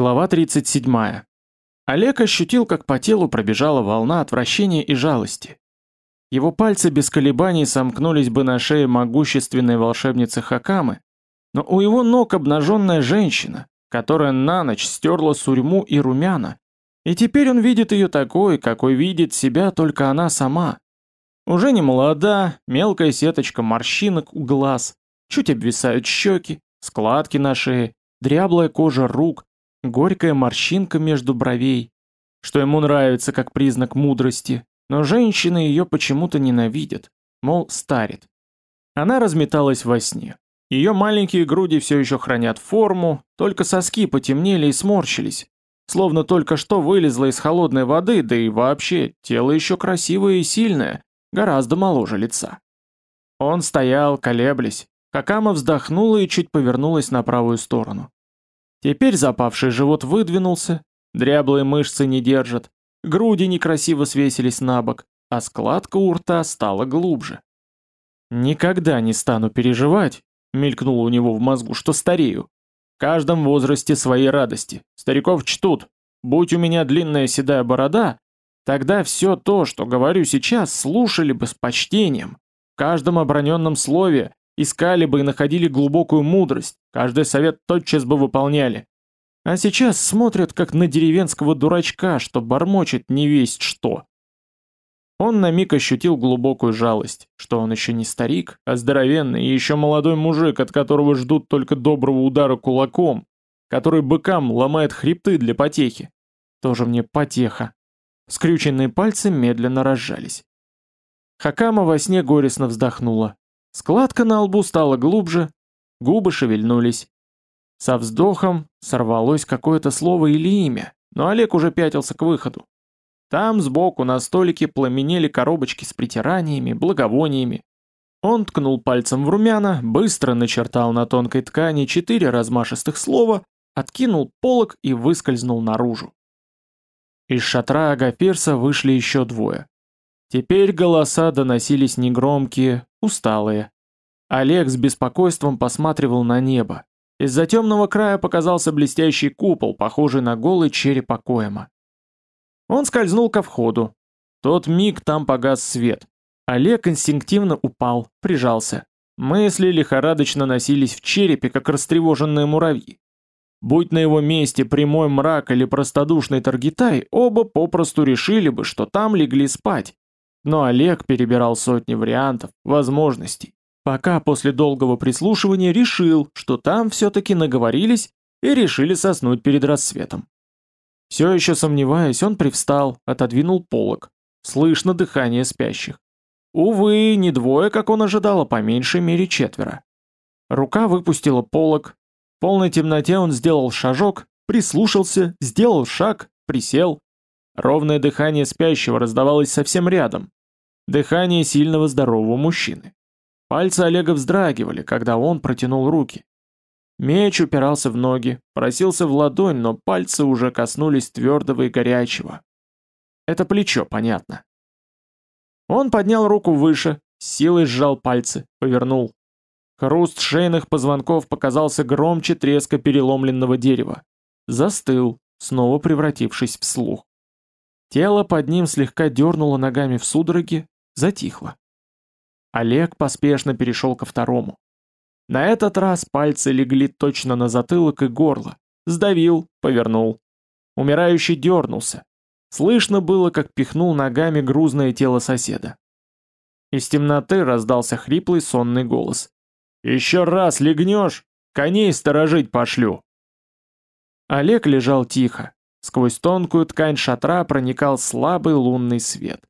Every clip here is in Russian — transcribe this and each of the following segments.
Глава 37. Олег ощутил, как по телу пробежала волна отвращения и жалости. Его пальцы без колебаний сомкнулись бы на шее могущественной волшебницы Хакамы, но у его ног обнаженная женщина, которая на ночь стерла сурьму и румяна, и теперь он видит ее такой, какой видит себя только она сама. Уже не молода, мелкая сеточка морщинок у глаз, чуть обвисают щеки, складки на шее, дряблая кожа рук, горькая морщинка между бровей, что ему нравится как признак мудрости, но женщины ее почему-то ненавидят, мол, старит. Она разметалась во сне. Ее маленькие груди все еще хранят форму, только соски потемнели и сморщились, словно только что вылезла из холодной воды, да и вообще, тело еще красивое и сильное, гораздо моложе лица. Он стоял, колеблясь. Хакама вздохнула и чуть повернулась на правую сторону. Теперь запавший живот выдвинулся, дряблые мышцы не держат, груди некрасиво свесились на бок, а складка у рта стала глубже. «Никогда не стану переживать», — мелькнуло у него в мозгу, — «что старею. В каждом возрасте свои радости. Стариков чтут. Будь у меня длинная седая борода, тогда все то, что говорю сейчас, слушали бы с почтением. В каждом оброненном слове искали бы и находили глубокую мудрость, каждый совет тотчас бы выполняли. А сейчас смотрят, как на деревенского дурачка, что бормочет не весть что. Он на миг ощутил глубокую жалость, что он еще не старик, а здоровенный и еще молодой мужик, от которого ждут только доброго удара кулаком, который быкам ломает хребты для потехи. Тоже мне потеха. Скрюченные пальцы медленно разжались. Хакама во сне горестно вздохнула. Складка на лбу стала глубже, губы шевельнулись. Со вздохом сорвалось какое-то слово или имя, но Олег уже пятился к выходу. Там сбоку на столике пламенели коробочки с притираниями, благовониями. Он ткнул пальцем в румяна, быстро начертал на тонкой ткани четыре размашистых слова, откинул полог и выскользнул наружу. Из шатра Агафирса вышли еще двое. Теперь голоса доносились негромкие, усталые. Олег с беспокойством посматривал на небо. Из-за темного края показался блестящий купол, похожий на голый череп Акоэма. Он скользнул ко входу. Тот миг там погас свет. Олег инстинктивно упал, прижался. Мысли лихорадочно носились в черепе, как растревоженные муравьи. Будь на его месте прямой мрак или простодушный Таргитай, оба попросту решили бы, что там легли спать, но Олег перебирал сотни вариантов, возможностей, пока после долгого прислушивания решил, что там все-таки наговорились и решили соснуть перед рассветом. Все еще сомневаясь, он привстал, отодвинул полог. Слышно дыхание спящих. Увы, не двое, как он ожидал, а по меньшей мере четверо. Рука выпустила полог. В полной темноте он сделал шажок, прислушался, сделал шаг, присел, Ровное дыхание спящего раздавалось совсем рядом. Дыхание сильного здорового мужчины. Пальцы Олега вздрагивали, когда он протянул руки. Меч упирался в ноги, просился в ладонь, но пальцы уже коснулись твердого и горячего. Это плечо, понятно. Он поднял руку выше, силой сжал пальцы, повернул. Хруст шейных позвонков показался громче треска переломленного дерева. Застыл, снова превратившись в слух. Тело под ним слегка дернуло ногами в судороге, затихло. Олег поспешно перешел ко второму. На этот раз пальцы легли точно на затылок и горло. Сдавил, повернул. Умирающий дернулся. Слышно было, как пихнул ногами грузное тело соседа. Из темноты раздался хриплый сонный голос. «Еще раз легнешь, коней сторожить пошлю!» Олег лежал тихо, Сквозь тонкую ткань шатра проникал слабый лунный свет.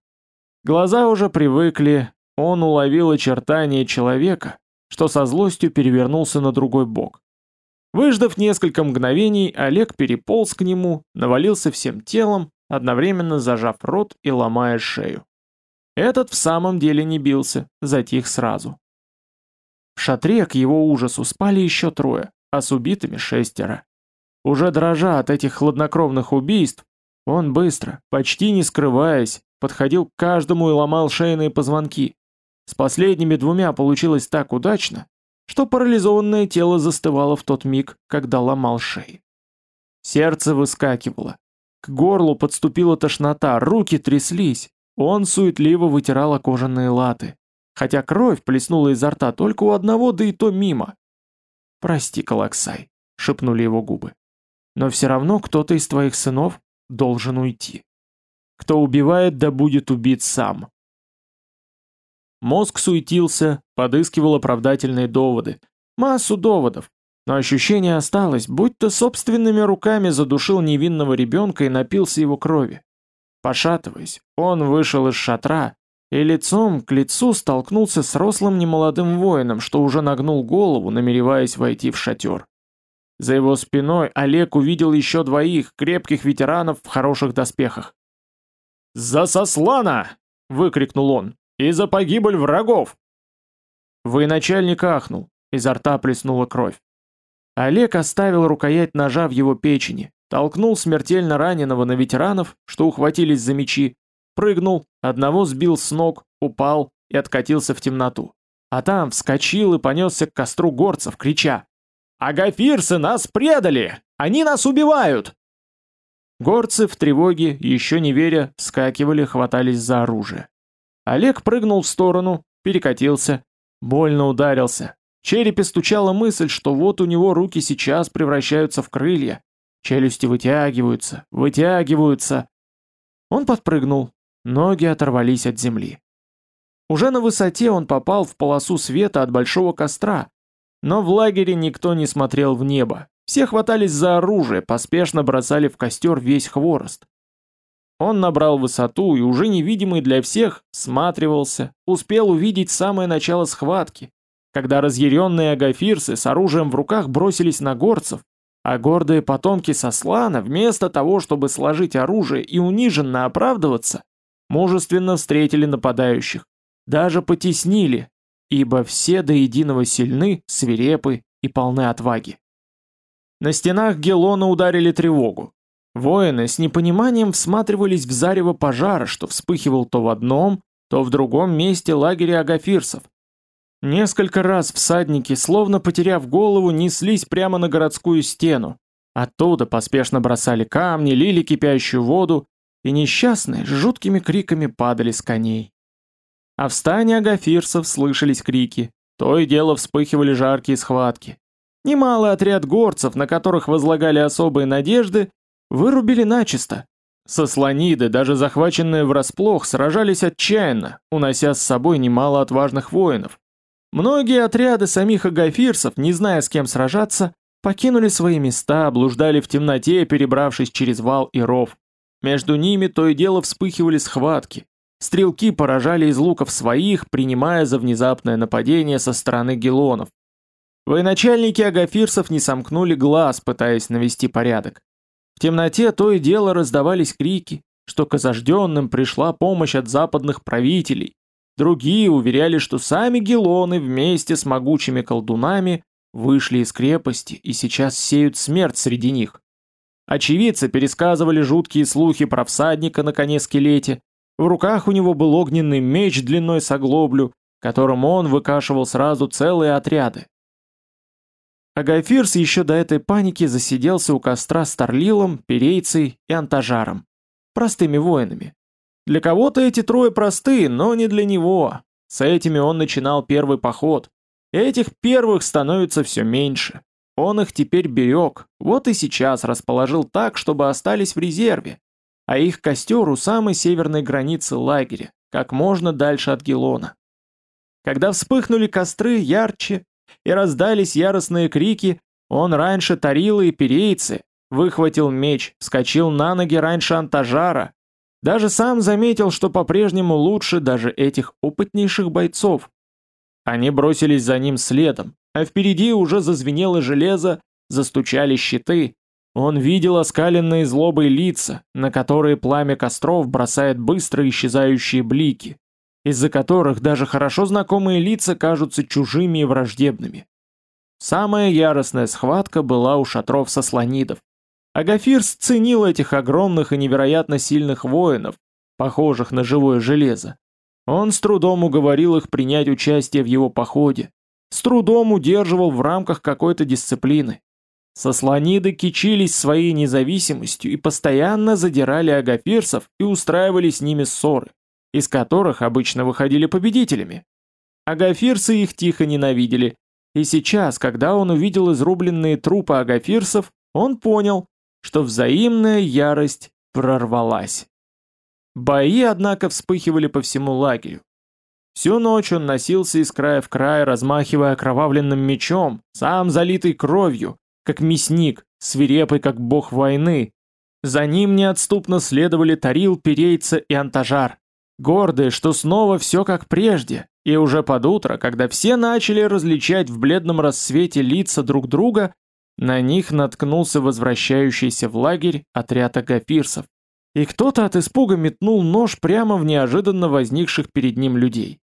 Глаза уже привыкли, он уловил очертания человека, что со злостью перевернулся на другой бок. Выждав несколько мгновений, Олег переполз к нему, навалился всем телом, одновременно зажав рот и ломая шею. Этот в самом деле не бился, затих сразу. В шатре к его ужасу спали еще трое, а с убитыми шестеро. Уже дрожа от этих хладнокровных убийств, он быстро, почти не скрываясь, подходил к каждому и ломал шейные позвонки. С последними двумя получилось так удачно, что парализованное тело застывало в тот миг, когда ломал шеи. Сердце выскакивало. К горлу подступила тошнота, руки тряслись. Он суетливо вытирал кожаные латы. Хотя кровь плеснула изо рта только у одного, да и то мимо. «Прости, Калаксай», — шепнули его губы. «Но все равно кто-то из твоих сынов должен уйти. Кто убивает, да будет убит сам». Мозг суетился, подыскивал оправдательные доводы. Массу доводов, но ощущение осталось, будто собственными руками задушил невинного ребенка и напился его крови. Пошатываясь, он вышел из шатра и лицом к лицу столкнулся с рослым немолодым воином, что уже нагнул голову, намереваясь войти в шатер. За его спиной Олег увидел еще двоих крепких ветеранов в хороших доспехах. «За Сослана!» — выкрикнул он. «И за погибель врагов!» Военачальник ахнул, изо рта плеснула кровь. Олег оставил рукоять ножа в его печени, толкнул смертельно раненого на ветеранов, что ухватились за мечи, прыгнул, одного сбил с ног, упал и откатился в темноту. А там вскочил и понесся к костру горцев, крича «Агафирсы нас предали! Они нас убивают!» Горцы в тревоге, еще не веря, вскакивали, хватались за оружие. Олег прыгнул в сторону, перекатился, больно ударился, в черепе стучала мысль, что вот у него руки сейчас превращаются в крылья. Челюсти вытягиваются, вытягиваются. Он подпрыгнул, ноги оторвались от земли. Уже на высоте он попал в полосу света от большого костра, но в лагере никто не смотрел в небо. Все хватались за оружие, поспешно бросали в костер весь хворост. Он набрал высоту и уже невидимый для всех сматривался, успел увидеть самое начало схватки, когда разъяренные агафирсы с оружием в руках бросились на горцев, а гордые потомки Сослана, вместо того, чтобы сложить оружие и униженно оправдываться, мужественно встретили нападающих, даже потеснили, ибо все до единого сильны, свирепы и полны отваги. На стенах Гелона ударили тревогу. Воины с непониманием всматривались в зарево пожара, что вспыхивал то в одном, то в другом месте лагеря агафирсов, Несколько раз всадники, словно потеряв голову, неслись прямо на городскую стену. Оттуда поспешно бросали камни, лили кипящую воду, и несчастные с жуткими криками падали с коней. А в стане агафирцев слышались крики, то и дело вспыхивали жаркие схватки. Немалый отряд горцев, на которых возлагали особые надежды, вырубили начисто. Сослониды, даже захваченные врасплох, сражались отчаянно, унося с собой немало отважных воинов. Многие отряды самих агафирцев, не зная с кем сражаться, покинули свои места, блуждали в темноте, перебравшись через вал и ров. Между ними то и дело вспыхивали схватки. Стрелки поражали из луков своих, принимая за внезапное нападение со стороны гелонов. Военачальники агафирцев не сомкнули глаз, пытаясь навести порядок. В темноте то и дело раздавались крики, что к осажденным пришла помощь от западных правителей, Другие уверяли, что сами гелоны вместе с могучими колдунами вышли из крепости и сейчас сеют смерть среди них. Очевидцы пересказывали жуткие слухи про всадника на коне-скелете. В руках у него был огненный меч длиной с оглоблю, которым он выкашивал сразу целые отряды. Агафирс еще до этой паники засиделся у костра с Тарлилом, Перейцей и Антажаром, простыми воинами. Для кого-то эти трое простые, но не для него. С этими он начинал первый поход. Этих первых становится все меньше. Он их теперь берег, вот и сейчас расположил так, чтобы остались в резерве. А их костер у самой северной границы лагеря, как можно дальше от Гелона. Когда вспыхнули костры ярче и раздались яростные крики, он раньше Тарила и Перейцы, выхватил меч, вскочил на ноги раньше Антажара, даже сам заметил, что по-прежнему лучше даже этих опытнейших бойцов. Они бросились за ним следом, а впереди уже зазвенело железо, застучали щиты. Он видел оскаленные злобой лица, на которые пламя костров бросает быстро исчезающие блики, из-за которых даже хорошо знакомые лица кажутся чужими и враждебными. Самая яростная схватка была у шатров сослонидов. Агафирс ценил этих огромных и невероятно сильных воинов, похожих на живое железо. Он с трудом уговорил их принять участие в его походе, с трудом удерживал в рамках какой-то дисциплины. Сослониды кичились своей независимостью и постоянно задирали агафирцев и устраивали с ними ссоры, из которых обычно выходили победителями. Агафирцы их тихо ненавидели, и сейчас, когда он увидел изрубленные трупы агафирцев, он понял, что взаимная ярость прорвалась. Бои, однако, вспыхивали по всему лагерю. Всю ночь он носился из края в край, размахивая окровавленным мечом, сам залитый кровью, как мясник, свирепый, как бог войны. За ним неотступно следовали Тарил, Перейца и Антажар, гордые, что снова все как прежде, и уже под утро, когда все начали различать в бледном рассвете лица друг друга, на них наткнулся возвращающийся в лагерь отряд агафирцев, и кто-то от испуга метнул нож прямо в неожиданно возникших перед ним людей.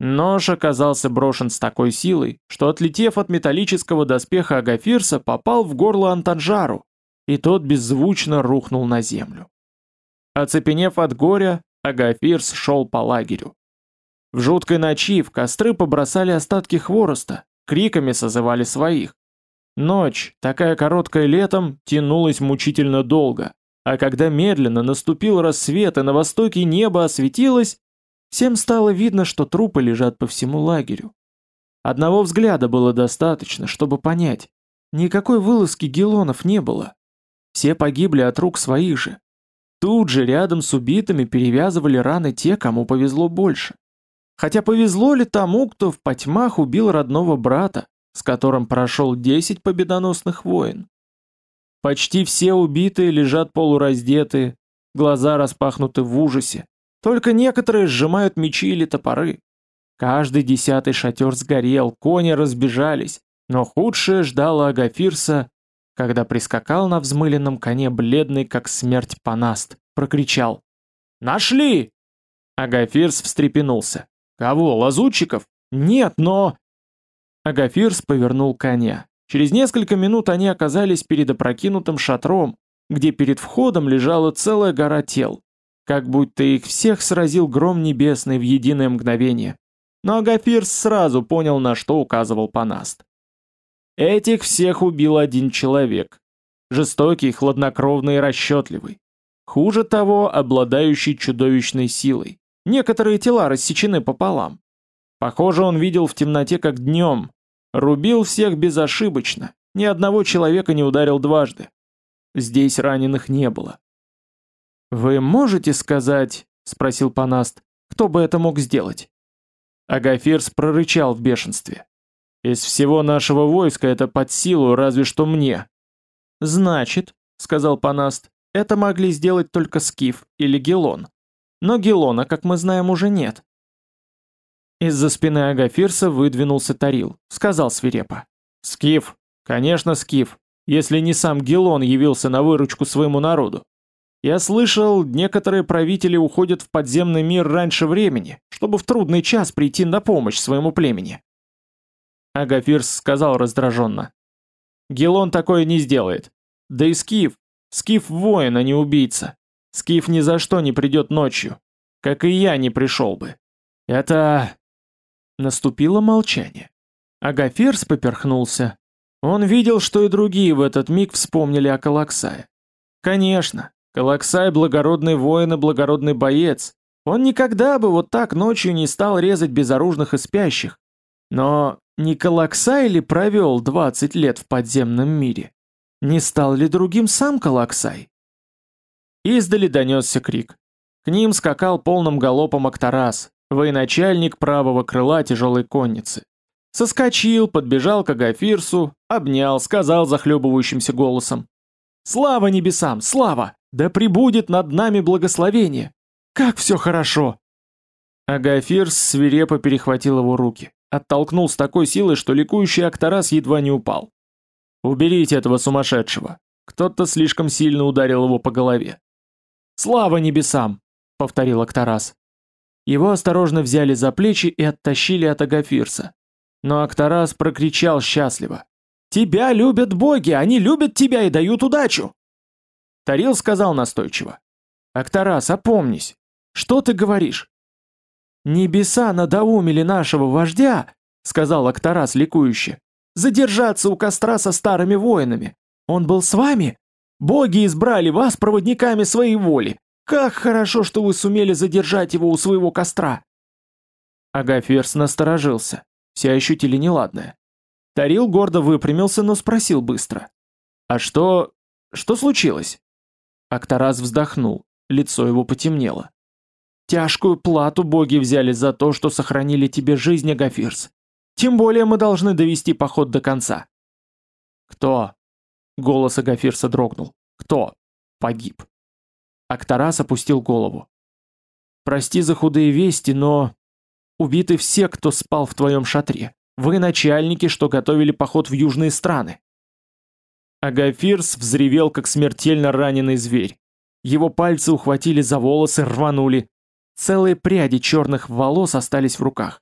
Нож оказался брошен с такой силой, что, отлетев от металлического доспеха Агафирса, попал в горло Антанжару, и тот беззвучно рухнул на землю. Оцепенев от горя, Агафирс шел по лагерю. В жуткой ночи в костры побросали остатки хвороста, криками созывали своих. Ночь, такая короткая летом, тянулась мучительно долго, а когда медленно наступил рассвет и на востоке небо осветилось, всем стало видно, что трупы лежат по всему лагерю. Одного взгляда было достаточно, чтобы понять, никакой вылазки гелонов не было. Все погибли от рук своих же. Тут же рядом с убитыми перевязывали раны те, кому повезло больше. Хотя повезло ли тому, кто в потьмах убил родного брата, с которым прошел 10 победоносных войн? Почти все убитые лежат полураздетые, глаза распахнуты в ужасе. Только некоторые сжимают мечи или топоры. Каждый десятый шатер сгорел, кони разбежались, но худшее ждало Агафирса, когда прискакал на взмыленном коне бледный, как смерть панаст, прокричал «Нашли!» Агафирс встрепенулся. Кого, лазутчиков? Нет, но... Агафирс повернул коня. Через несколько минут они оказались перед опрокинутым шатром, где перед входом лежала целая гора тел, как будто их всех сразил гром небесный в единое мгновение. Но Агафирс сразу понял, на что указывал Панаст. Этих всех убил один человек. Жестокий, хладнокровный и расчетливый. Хуже того, обладающий чудовищной силой. Некоторые тела рассечены пополам. Похоже, он видел в темноте как днем. Рубил всех безошибочно, ни одного человека не ударил дважды. Здесь раненых не было. «Вы можете сказать, — спросил Панаст, — кто бы это мог сделать?» Агафирс прорычал в бешенстве. «Из всего нашего войска это под силу разве что мне». «Значит, — сказал Панаст, — это могли сделать только Скиф или Гелон. Но Гелона, как мы знаем, уже нет. Из-за спины Агафирса выдвинулся Тарил, сказал свирепо. «Скиф! Конечно, Скиф, если не сам Гелон явился на выручку своему народу. Я слышал, некоторые правители уходят в подземный мир раньше времени, чтобы в трудный час прийти на помощь своему племени». Агафирс сказал раздраженно. «Гелон такое не сделает. Да и Скиф. Скиф воин, а не убийца. Скиф ни за что не придет ночью. Как и я не пришел бы. Это... Наступило молчание. Агаферс поперхнулся. Он видел, что и другие в этот миг вспомнили о Калаксае. Конечно, Калаксай благородный воин и благородный боец. Он никогда бы вот так ночью не стал резать безоружных и спящих. Но не Калаксай ли провел 20 лет в подземном мире? Не стал ли другим сам Калаксай? Издали донесся крик. К ним скакал полным галопом Актарас, военачальник правого крыла тяжелой конницы. Соскочил, подбежал к Агафирсу, обнял, сказал захлебывающимся голосом. «Слава небесам, слава! Да прибудет над нами благословение! Как все хорошо!» Агафирс свирепо перехватил его руки, оттолкнул с такой силой, что ликующий Актарас едва не упал. «Уберите этого сумасшедшего!» Кто-то слишком сильно ударил его по голове. «Слава небесам!» — повторил Актарас. Его осторожно взяли за плечи и оттащили от Агафирса. Но Актарас прокричал счастливо. «Тебя любят боги, они любят тебя и дают удачу!» Тарил сказал настойчиво. «Актарас, опомнись! Что ты говоришь?» «Небеса надоумили нашего вождя!» — сказал Актарас ликующе. Задержаться у костра со старыми воинами. Он был с вами? Боги избрали вас проводниками своей воли. Как хорошо, что вы сумели задержать его у своего костра!» Агаферс насторожился. Все ощутили неладное. Тарил гордо выпрямился, но спросил быстро. «А что... что случилось?» Актораз вздохнул, лицо его потемнело. «Тяжкую плату боги взяли за то, что сохранили тебе жизнь, Агафирс. Тем более мы должны довести поход до конца». «Кто?» Голос Агафирса дрогнул. «Кто?» «Погиб». Акторас опустил голову. «Прости за худые вести, но Убиты все, кто спал в твоем шатре. Вы начальники, что готовили поход в южные страны. Агафирс взревел, как смертельно раненый зверь. Его пальцы ухватили за волосы, рванули. Целые пряди черных волос остались в руках.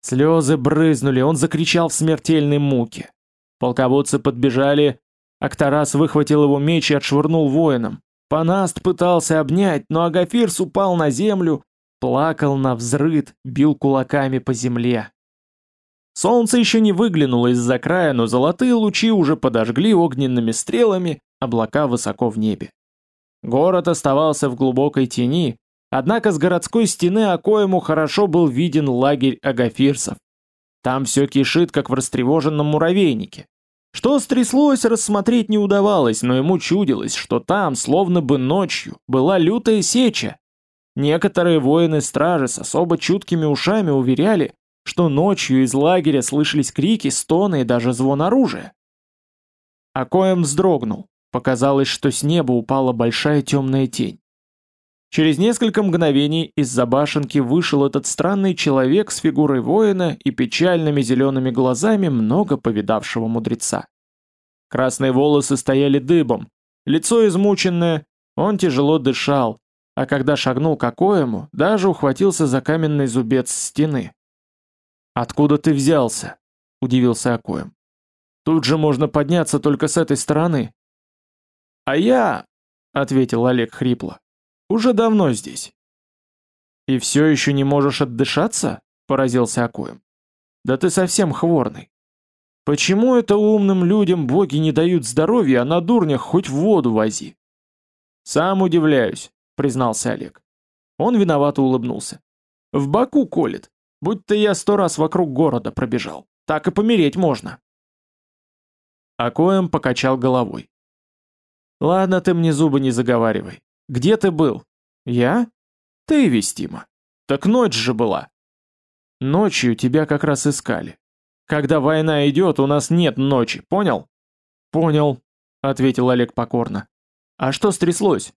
Слезы брызнули, он закричал в смертельной муке. Полководцы подбежали, Акторас выхватил его меч и отшвырнул воинам. Панаст пытался обнять, но Агафирс упал на землю, Плакал на взрыд, бил кулаками по земле. Солнце еще не выглянуло из-за края, но золотые лучи уже подожгли огненными стрелами облака высоко в небе. Город оставался в глубокой тени, однако с городской стены Акоему хорошо был виден лагерь агафирцев. Там все кишит, как в растревоженном муравейнике. Что стряслось, рассмотреть не удавалось, но ему чудилось, что там, словно бы ночью, была лютая сеча, Некоторые воины-стражи с особо чуткими ушами уверяли, что ночью из лагеря слышались крики, стоны и даже звон оружия. А коем вздрогнул. Показалось, что с неба упала большая темная тень. Через несколько мгновений из-за башенки вышел этот странный человек с фигурой воина и печальными зелеными глазами много повидавшего мудреца. Красные волосы стояли дыбом, лицо измученное, он тяжело дышал, а когда шагнул к Акоему, даже ухватился за каменный зубец стены. «Откуда ты взялся?» — удивился Акоем. «Тут же можно подняться только с этой стороны». «А я...» — ответил Олег хрипло. «Уже давно здесь». «И все еще не можешь отдышаться?» — поразился Акоем. «Да ты совсем хворный. Почему это умным людям боги не дают здоровья, а на дурнях хоть в воду вози?» «Сам удивляюсь признался Олег. Он виновато улыбнулся. В Баку колет, будто я сто раз вокруг города пробежал. Так и помереть можно. Акоем покачал головой. Ладно, ты мне зубы не заговаривай. Где ты был? Я? Ты, Вестима. Так ночь же была. Ночью тебя как раз искали. Когда война идет, у нас нет ночи, понял? Понял, ответил Олег покорно. А что стряслось?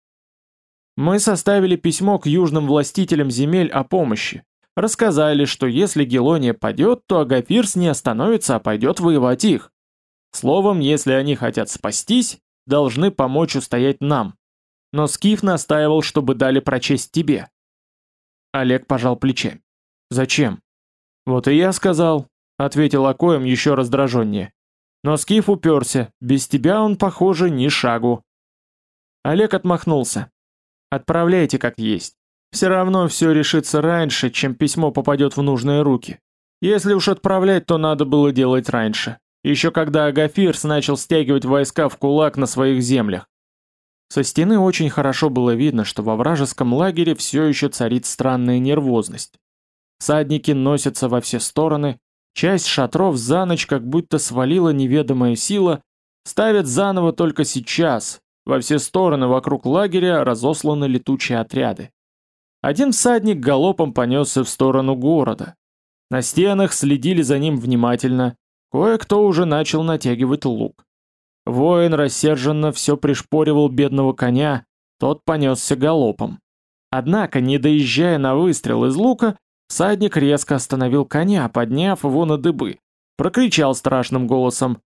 Мы составили письмо к южным властителям земель о помощи. Рассказали, что если Гелония падет, то Агафирс не остановится, а пойдет воевать их. Словом, если они хотят спастись, должны помочь устоять нам. Но Скиф настаивал, чтобы дали прочесть тебе. Олег пожал плечами. Зачем? Вот и я сказал, ответил Акоем еще раздраженнее. Но Скиф уперся, без тебя он, похоже, ни шагу. Олег отмахнулся. Отправляйте как есть. Все равно все решится раньше, чем письмо попадет в нужные руки. Если уж отправлять, то надо было делать раньше. Еще когда Агафирс начал стягивать войска в кулак на своих землях. Со стены очень хорошо было видно, что во вражеском лагере все еще царит странная нервозность. Садники носятся во все стороны, часть шатров за ночь как будто свалила неведомая сила, ставят заново только сейчас, во все стороны вокруг лагеря разосланы летучие отряды. Один всадник галопом понесся в сторону города. На стенах следили за ним внимательно, кое-кто уже начал натягивать лук. Воин рассерженно все пришпоривал бедного коня, тот понесся галопом. Однако, не доезжая на выстрел из лука, всадник резко остановил коня, подняв его на дыбы. Прокричал страшным голосом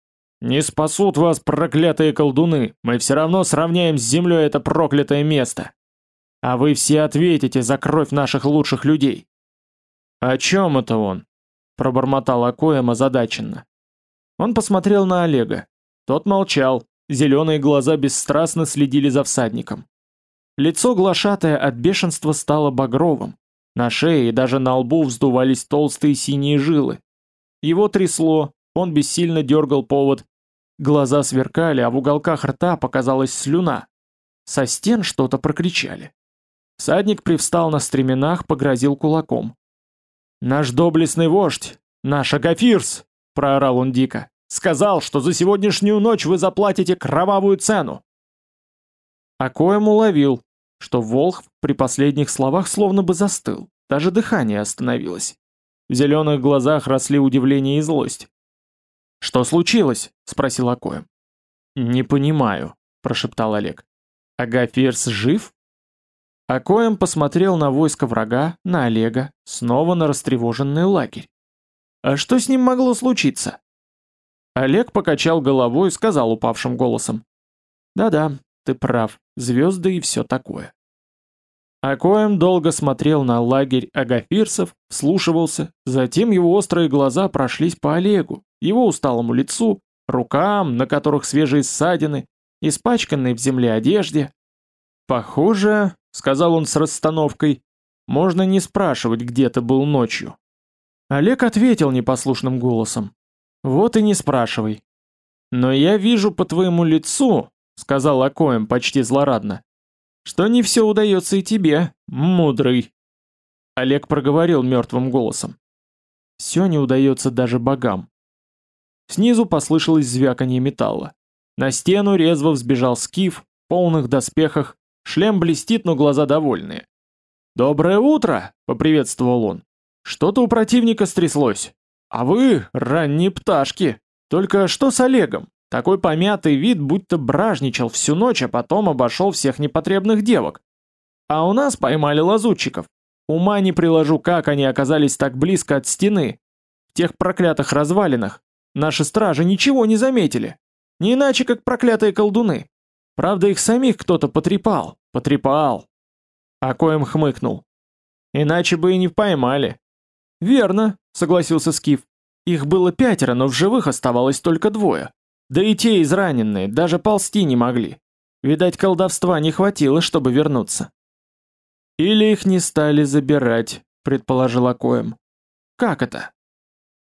«Не спасут вас проклятые колдуны, мы все равно сравняем с землей это проклятое место. А вы все ответите за кровь наших лучших людей». «О чем это он?» – пробормотал Акоем озадаченно. Он посмотрел на Олега. Тот молчал, зеленые глаза бесстрастно следили за всадником. Лицо глашатое от бешенства стало багровым. На шее и даже на лбу вздувались толстые синие жилы. Его трясло, он бессильно дергал повод. Глаза сверкали, а в уголках рта показалась слюна. Со стен что-то прокричали. Всадник привстал на стременах, погрозил кулаком. «Наш доблестный вождь, наш Агафирс!» — проорал он дико. «Сказал, что за сегодняшнюю ночь вы заплатите кровавую цену!» А коем уловил, что Волх при последних словах словно бы застыл, даже дыхание остановилось. В зеленых глазах росли удивление и злость. «Что случилось?» — спросил Акоем. «Не понимаю», — прошептал Олег. «Агафирс жив?» Акоем посмотрел на войско врага, на Олега, снова на растревоженный лагерь. «А что с ним могло случиться?» Олег покачал головой и сказал упавшим голосом. «Да-да, ты прав, звезды и все такое». Акоем долго смотрел на лагерь агафирцев, вслушивался, затем его острые глаза прошлись по Олегу, его усталому лицу, рукам, на которых свежие ссадины, испачканной в земле одежде. «Похоже, — сказал он с расстановкой, — можно не спрашивать, где ты был ночью». Олег ответил непослушным голосом. «Вот и не спрашивай». «Но я вижу по твоему лицу, — сказал Акоем почти злорадно, — что не все удается и тебе, мудрый». Олег проговорил мертвым голосом. «Все не удается даже богам». Снизу послышалось звяканье металла. На стену резво взбежал скиф, в полных доспехах, шлем блестит, но глаза довольные. «Доброе утро!» — поприветствовал он. «Что-то у противника стряслось. А вы, ранние пташки. Только что с Олегом? Такой помятый вид, будто бражничал всю ночь, а потом обошел всех непотребных девок. А у нас поймали лазутчиков. Ума не приложу, как они оказались так близко от стены. В тех проклятых развалинах. Наши стражи ничего не заметили. Не иначе, как проклятые колдуны. Правда, их самих кто-то потрепал. Потрепал. А коем хмыкнул. Иначе бы и не поймали. Верно, согласился Скиф. Их было пятеро, но в живых оставалось только двое. Да и те израненные, даже ползти не могли. Видать, колдовства не хватило, чтобы вернуться. Или их не стали забирать, предположил Акоем. Как это?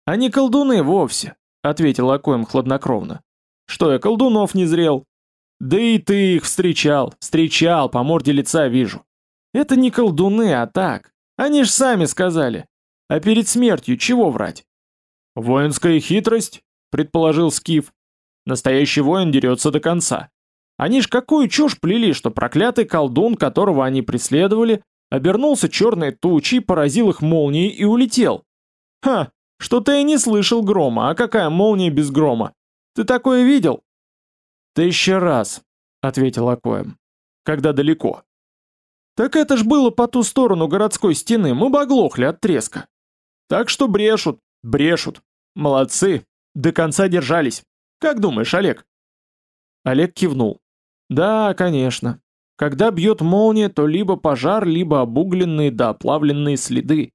Они колдуны вовсе, ответил Акоем хладнокровно. Что я колдунов не зрел? Да и ты их встречал, встречал, по морде лица вижу. Это не колдуны, а так. Они ж сами сказали. А перед смертью чего врать? Воинская хитрость, предположил Скиф. Настоящий воин дерется до конца. Они ж какую чушь плели, что проклятый колдун, которого они преследовали, обернулся черной тучей, поразил их молнией и улетел. Ха, что-то я не слышал грома, а какая молния без грома? Ты такое видел? «Тысяча раз», — ответил Акоем. «Когда далеко». «Так это ж было по ту сторону городской стены, мы бы от треска». «Так что брешут, брешут. Молодцы, до конца держались. Как думаешь, Олег?» Олег кивнул. «Да, конечно. Когда бьет молния, то либо пожар, либо обугленные да оплавленные следы.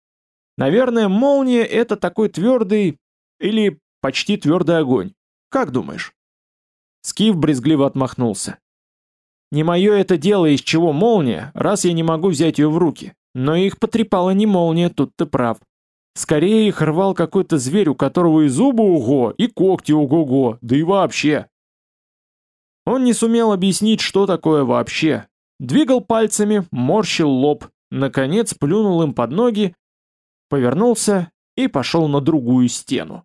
Наверное, молния — это такой твердый или почти твердый огонь. Как думаешь?» Скиф брезгливо отмахнулся. «Не мое это дело, из чего молния, раз я не могу взять ее в руки. Но их потрепала не молния, тут ты прав. Скорее их рвал какой-то зверь, у которого и зубы уго, и когти уго-го, да и вообще». Он не сумел объяснить, что такое вообще. Двигал пальцами, морщил лоб, наконец плюнул им под ноги, повернулся и пошел на другую стену.